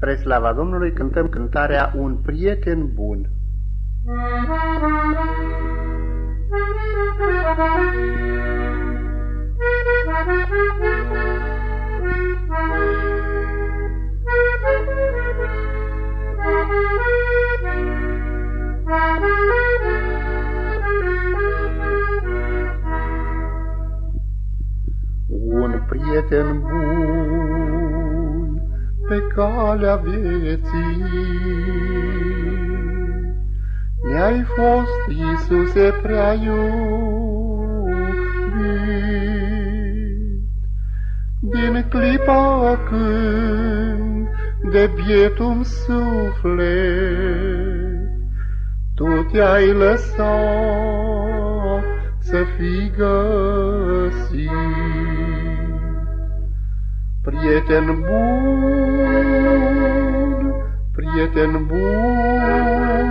Spre slava Domnului cântăm cântarea Un prieten bun. Un prieten bun pe calea vieții. Ne-ai fost, Iisuse, prea iubit, Din clipa când de bietum suflet Tu te-ai lăsat să fii găsit. Prieten bun, prieten bun,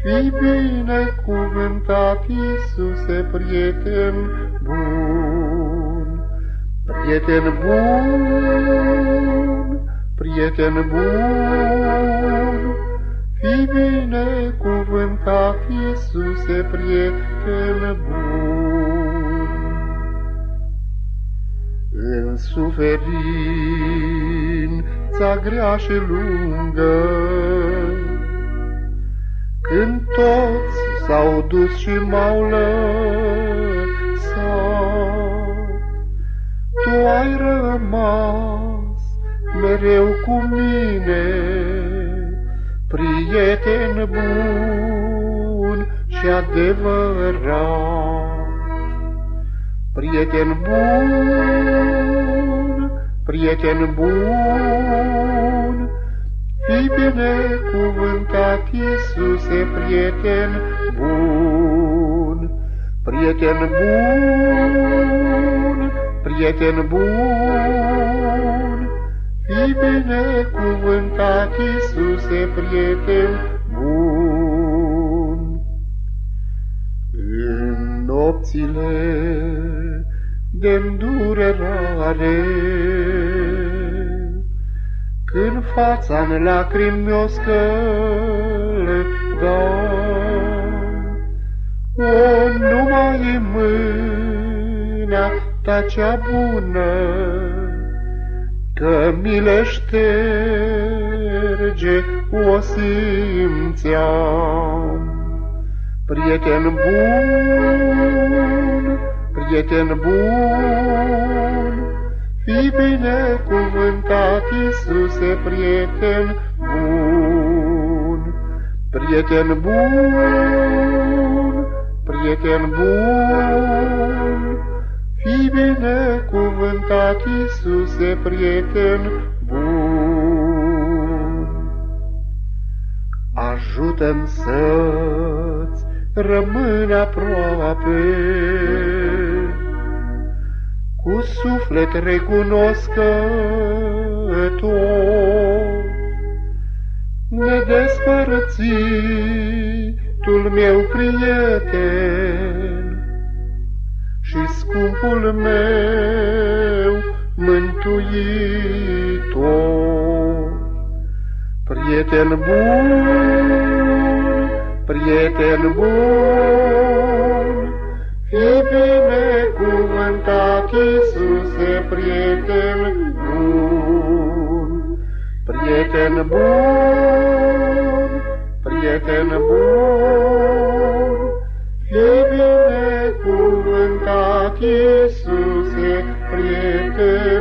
Fii binecuvântat, Iisuse, prieten bun. Prieten bun, prieten bun, Fii binecuvântat, Iisuse, prieten bun. În suferința grea și lungă, Când toți s-au dus și m-au lăsat, Tu ai rămas mereu cu mine, Prieten bun și adevărat. Prieten bun, prieten bun, Fii binecuvântat, Iisuse, prieten bun. Prieten bun, prieten bun, Fii binecuvântat, Iisuse, prieten bun. În nopțile de-ndurerare. Când fața în lacrimi mi-o o, numai mâna ta cea bună, Că mi le șterge, o simțeam. Prieten bun, prieten bun, Fii binecuvântat, Iisuse, prieten bun. Prieten bun, prieten bun, Fii binecuvântat, Iisuse, prieten bun. Ajută-mi să-ți rămân aproape, cu suflet recunoscător. Nedespărțitul meu prieten și scumpul meu mântuitor. Prieten bun, prieten bun, fii binecuvântat, Iisuse, prieten bun. Prieten bun, prieten bun, fii binecuvântat, Iisuse, prieten bun.